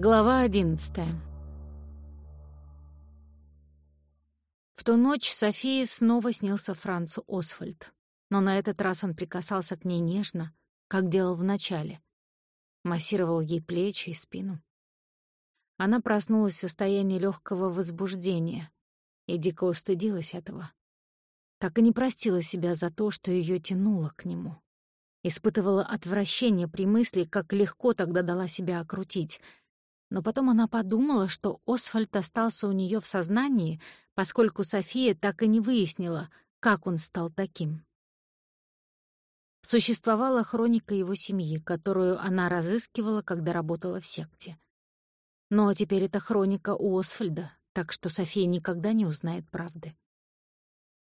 Глава одиннадцатая. В ту ночь Софии снова снился Францу Освальд, но на этот раз он прикасался к ней нежно, как делал вначале. Массировал ей плечи и спину. Она проснулась в состоянии легкого возбуждения и дико устыдилась этого. Так и не простила себя за то, что ее тянуло к нему. Испытывала отвращение при мысли, как легко тогда дала себя окрутить. Но потом она подумала, что Освальд остался у нее в сознании, поскольку София так и не выяснила, как он стал таким. Существовала хроника его семьи, которую она разыскивала, когда работала в секте. Но теперь это хроника у Освальда, так что София никогда не узнает правды.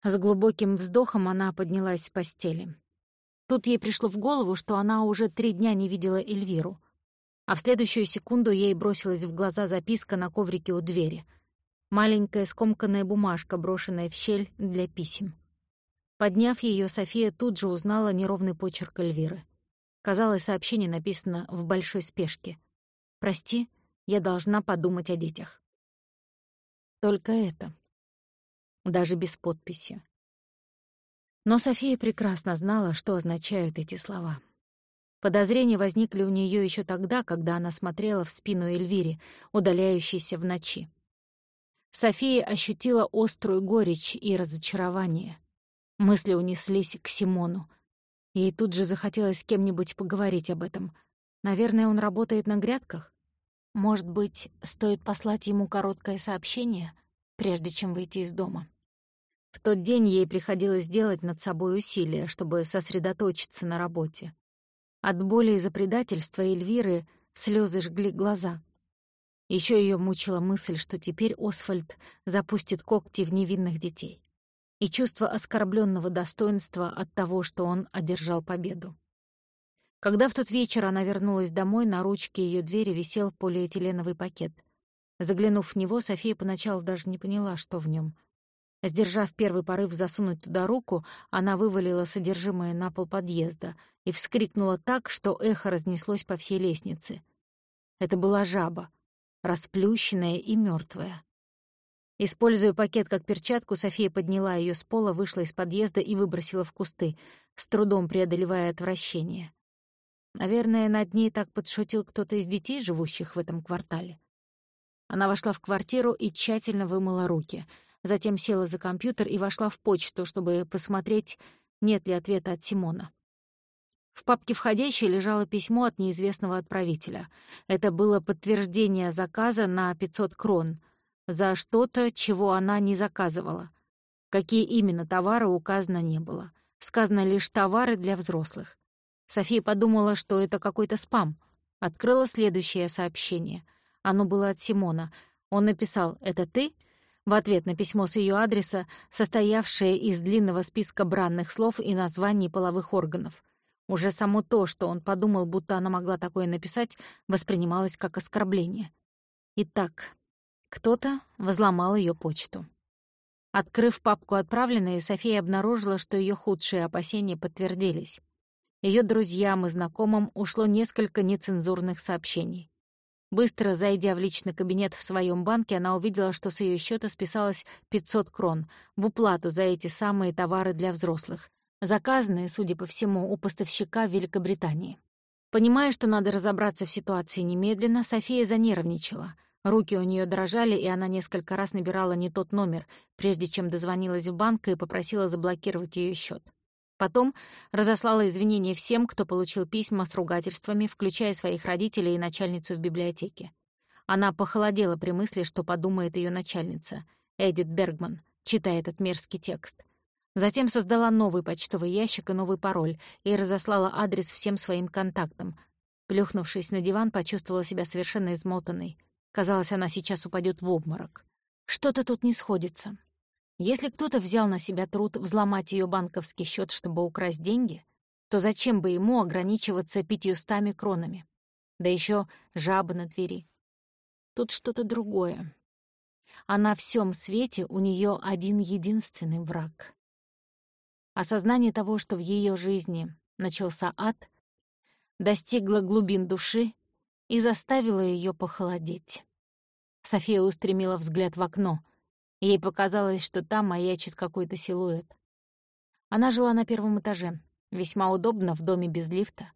С глубоким вздохом она поднялась с постели. Тут ей пришло в голову, что она уже три дня не видела Эльвиру. А в следующую секунду ей бросилась в глаза записка на коврике у двери. Маленькая скомканная бумажка, брошенная в щель для писем. Подняв ее, София тут же узнала неровный почерк Эльвиры. Казалось, сообщение написано в большой спешке. «Прости, я должна подумать о детях». Только это. Даже без подписи. Но София прекрасно знала, что означают эти слова. Подозрения возникли у нее еще тогда, когда она смотрела в спину Эльвире, удаляющейся в ночи. София ощутила острую горечь и разочарование. Мысли унеслись к Симону. Ей тут же захотелось с кем-нибудь поговорить об этом. Наверное, он работает на грядках? Может быть, стоит послать ему короткое сообщение, прежде чем выйти из дома? В тот день ей приходилось делать над собой усилия, чтобы сосредоточиться на работе. От боли из-за предательства Эльвиры слезы жгли глаза. Еще ее мучила мысль, что теперь Освальд запустит когти в невинных детей. И чувство оскорбленного достоинства от того, что он одержал победу. Когда в тот вечер она вернулась домой, на ручке ее двери висел полиэтиленовый пакет. Заглянув в него, София поначалу даже не поняла, что в нем — Сдержав первый порыв засунуть туда руку, она вывалила содержимое на пол подъезда и вскрикнула так, что эхо разнеслось по всей лестнице. Это была жаба, расплющенная и мертвая. Используя пакет как перчатку, София подняла ее с пола, вышла из подъезда и выбросила в кусты, с трудом преодолевая отвращение. Наверное, над ней так подшутил кто-то из детей, живущих в этом квартале. Она вошла в квартиру и тщательно вымыла руки — затем села за компьютер и вошла в почту, чтобы посмотреть, нет ли ответа от Симона. В папке «Входящее» лежало письмо от неизвестного отправителя. Это было подтверждение заказа на 500 крон за что-то, чего она не заказывала. Какие именно товары указано не было. Сказано лишь «товары для взрослых». София подумала, что это какой-то спам. Открыла следующее сообщение. Оно было от Симона. Он написал «Это ты?» в ответ на письмо с ее адреса, состоявшее из длинного списка бранных слов и названий половых органов. Уже само то, что он подумал, будто она могла такое написать, воспринималось как оскорбление. Итак, кто-то взломал ее почту. Открыв папку «Отправленные», София обнаружила, что ее худшие опасения подтвердились. Ее друзьям и знакомым ушло несколько нецензурных сообщений. Быстро зайдя в личный кабинет в своем банке, она увидела, что с ее счета списалось 500 крон в уплату за эти самые товары для взрослых, заказанные, судя по всему, у поставщика в Великобритании. Понимая, что надо разобраться в ситуации немедленно, София занервничала. Руки у нее дрожали, и она несколько раз набирала не тот номер, прежде чем дозвонилась в банк и попросила заблокировать ее счет. Потом разослала извинения всем, кто получил письма с ругательствами, включая своих родителей и начальницу в библиотеке. Она похолодела при мысли, что подумает ее начальница, Эдит Бергман, читая этот мерзкий текст. Затем создала новый почтовый ящик и новый пароль и разослала адрес всем своим контактам. Плюхнувшись на диван, почувствовала себя совершенно измотанной. Казалось, она сейчас упадет в обморок. Что-то тут не сходится. Если кто-то взял на себя труд взломать ее банковский счет, чтобы украсть деньги, то зачем бы ему ограничиваться пятьюстами кронами? Да еще жаба на двери. Тут что-то другое. А на всем свете у нее один единственный враг. Осознание того, что в ее жизни начался ад, достигло глубин души и заставило ее похолодеть. София устремила взгляд в окно. Ей показалось, что там маячит какой-то силуэт. Она жила на первом этаже, весьма удобно в доме без лифта,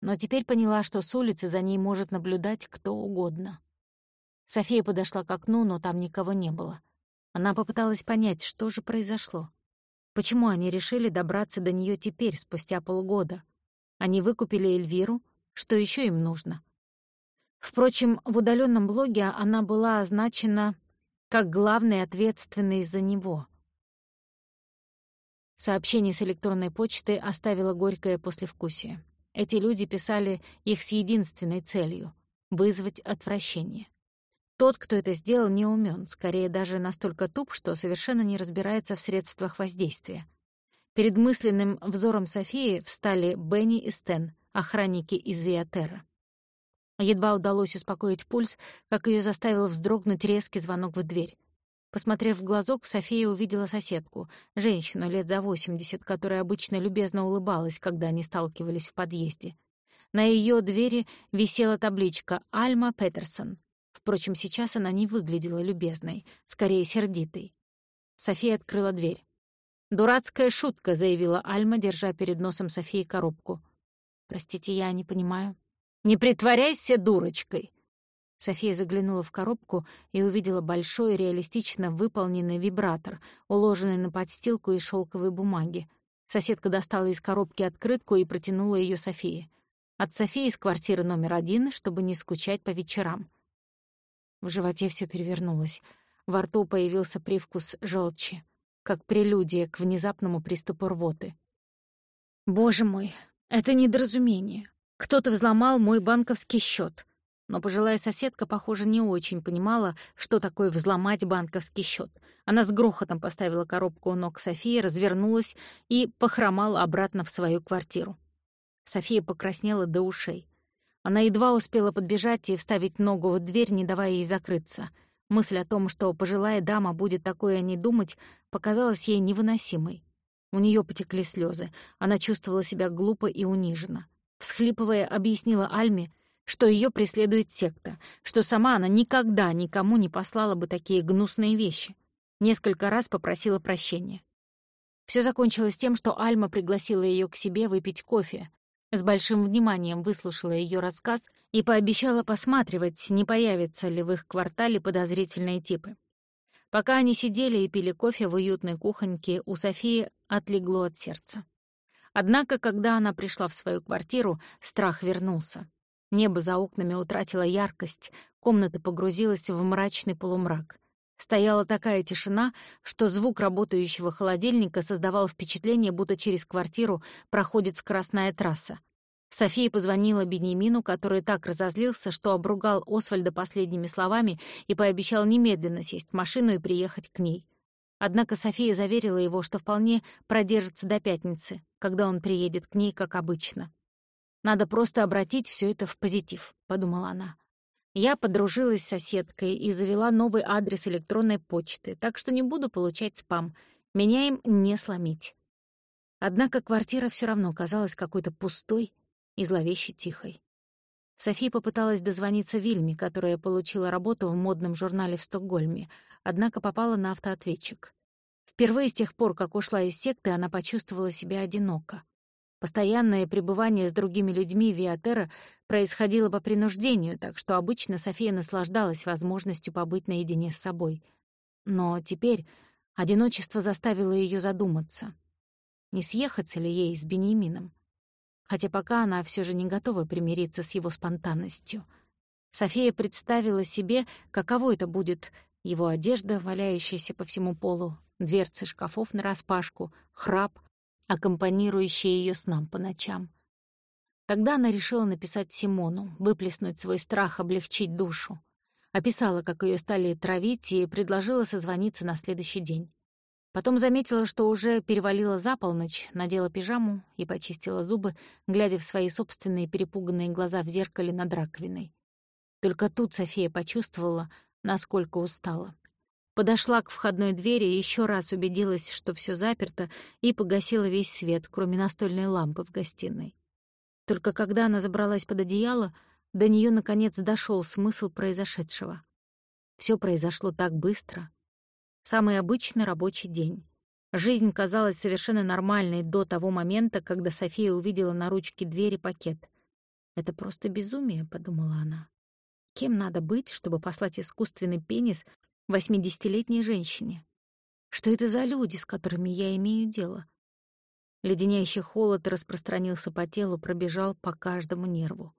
но теперь поняла, что с улицы за ней может наблюдать кто угодно. София подошла к окну, но там никого не было. Она попыталась понять, что же произошло. Почему они решили добраться до нее теперь, спустя полгода? Они выкупили Эльвиру, что еще им нужно? Впрочем, в удаленном блоге она была означена как главный ответственный за него. Сообщение с электронной почты оставило горькое послевкусие. Эти люди писали их с единственной целью — вызвать отвращение. Тот, кто это сделал, не умен, скорее даже настолько туп, что совершенно не разбирается в средствах воздействия. Перед мысленным взором Софии встали Бенни и Стэн, охранники из Виатера. Едва удалось успокоить пульс, как ее заставил вздрогнуть резкий звонок в дверь. Посмотрев в глазок, София увидела соседку, женщину лет за 80, которая обычно любезно улыбалась, когда они сталкивались в подъезде. На ее двери висела табличка «Альма Петерсон». Впрочем, сейчас она не выглядела любезной, скорее сердитой. София открыла дверь. «Дурацкая шутка», — заявила Альма, держа перед носом Софии коробку. «Простите, я не понимаю». «Не притворяйся дурочкой!» София заглянула в коробку и увидела большой реалистично выполненный вибратор, уложенный на подстилку из шелковой бумаги. Соседка достала из коробки открытку и протянула ее Софии. От Софии из квартиры номер один, чтобы не скучать по вечерам. В животе все перевернулось. Во рту появился привкус желчи, как прелюдия к внезапному приступу рвоты. «Боже мой, это недоразумение. Кто-то взломал мой банковский счет. Но пожилая соседка, похоже, не очень понимала, что такое взломать банковский счет. Она с грохотом поставила коробку у ног Софии, развернулась и похромала обратно в свою квартиру. София покраснела до ушей. Она едва успела подбежать и вставить ногу в дверь, не давая ей закрыться. Мысль о том, что пожилая дама будет такое о ней думать, показалась ей невыносимой. У нее потекли слезы. Она чувствовала себя глупо и униженно. Всхлипывая, объяснила Альме, что ее преследует секта, что сама она никогда никому не послала бы такие гнусные вещи. Несколько раз попросила прощения. Все закончилось тем, что Альма пригласила ее к себе выпить кофе, с большим вниманием выслушала ее рассказ и пообещала посматривать, не появятся ли в их квартале подозрительные типы. Пока они сидели и пили кофе в уютной кухоньке, у Софии отлегло от сердца. Однако, когда она пришла в свою квартиру, страх вернулся. Небо за окнами утратило яркость, комната погрузилась в мрачный полумрак. Стояла такая тишина, что звук работающего холодильника создавал впечатление, будто через квартиру проходит скоростная трасса. София позвонила Бенемину, который так разозлился, что обругал Освальда последними словами и пообещал немедленно сесть в машину и приехать к ней. Однако София заверила его, что вполне продержится до пятницы, когда он приедет к ней, как обычно. «Надо просто обратить все это в позитив», — подумала она. Я подружилась с соседкой и завела новый адрес электронной почты, так что не буду получать спам. Меня им не сломить. Однако квартира все равно казалась какой-то пустой и зловеще тихой. София попыталась дозвониться Вильме, которая получила работу в модном журнале в Стокгольме, однако попала на автоответчик. Впервые с тех пор, как ушла из секты, она почувствовала себя одиноко. Постоянное пребывание с другими людьми Виатера происходило по принуждению, так что обычно София наслаждалась возможностью побыть наедине с собой. Но теперь одиночество заставило ее задуматься. Не съехаться ли ей с Беньямином? Хотя пока она все же не готова примириться с его спонтанностью. София представила себе, каково это будет его одежда, валяющаяся по всему полу, дверцы шкафов нараспашку, храп, аккомпанирующие ее снам по ночам. Тогда она решила написать Симону, выплеснуть свой страх, облегчить душу. Описала, как ее стали травить, и предложила созвониться на следующий день. Потом заметила, что уже перевалила за полночь, надела пижаму и почистила зубы, глядя в свои собственные перепуганные глаза в зеркале над раковиной. Только тут София почувствовала, насколько устала. Подошла к входной двери еще раз убедилась, что все заперто, и погасила весь свет, кроме настольной лампы в гостиной. Только когда она забралась под одеяло, до нее наконец дошел смысл произошедшего. Все произошло так быстро. Самый обычный рабочий день. Жизнь казалась совершенно нормальной до того момента, когда София увидела на ручке двери пакет. «Это просто безумие», — подумала она. «Кем надо быть, чтобы послать искусственный пенис восьмидесятилетней женщине? Что это за люди, с которыми я имею дело?» Леденящий холод распространился по телу, пробежал по каждому нерву.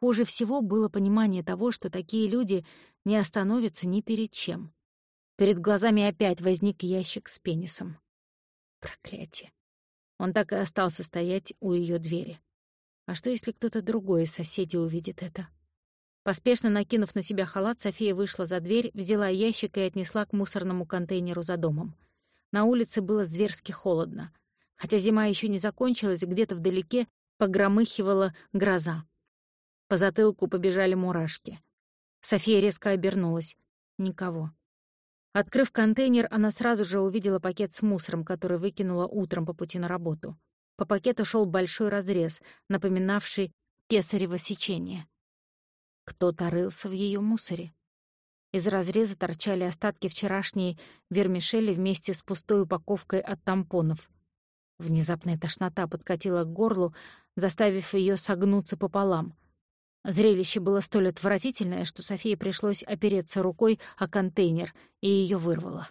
Хуже всего было понимание того, что такие люди не остановятся ни перед чем. Перед глазами опять возник ящик с пенисом. Проклятие. Он так и остался стоять у ее двери. А что, если кто-то другой из соседей увидит это? Поспешно накинув на себя халат, София вышла за дверь, взяла ящик и отнесла к мусорному контейнеру за домом. На улице было зверски холодно. Хотя зима еще не закончилась, где-то вдалеке погромыхивала гроза. По затылку побежали мурашки. София резко обернулась. Никого. Открыв контейнер, она сразу же увидела пакет с мусором, который выкинула утром по пути на работу. По пакету шел большой разрез, напоминавший кесарево сечение. Кто-то в ее мусоре. Из разреза торчали остатки вчерашней вермишели вместе с пустой упаковкой от тампонов — Внезапная тошнота подкатила к горлу, заставив ее согнуться пополам. Зрелище было столь отвратительное, что Софии пришлось опереться рукой о контейнер, и ее вырвало.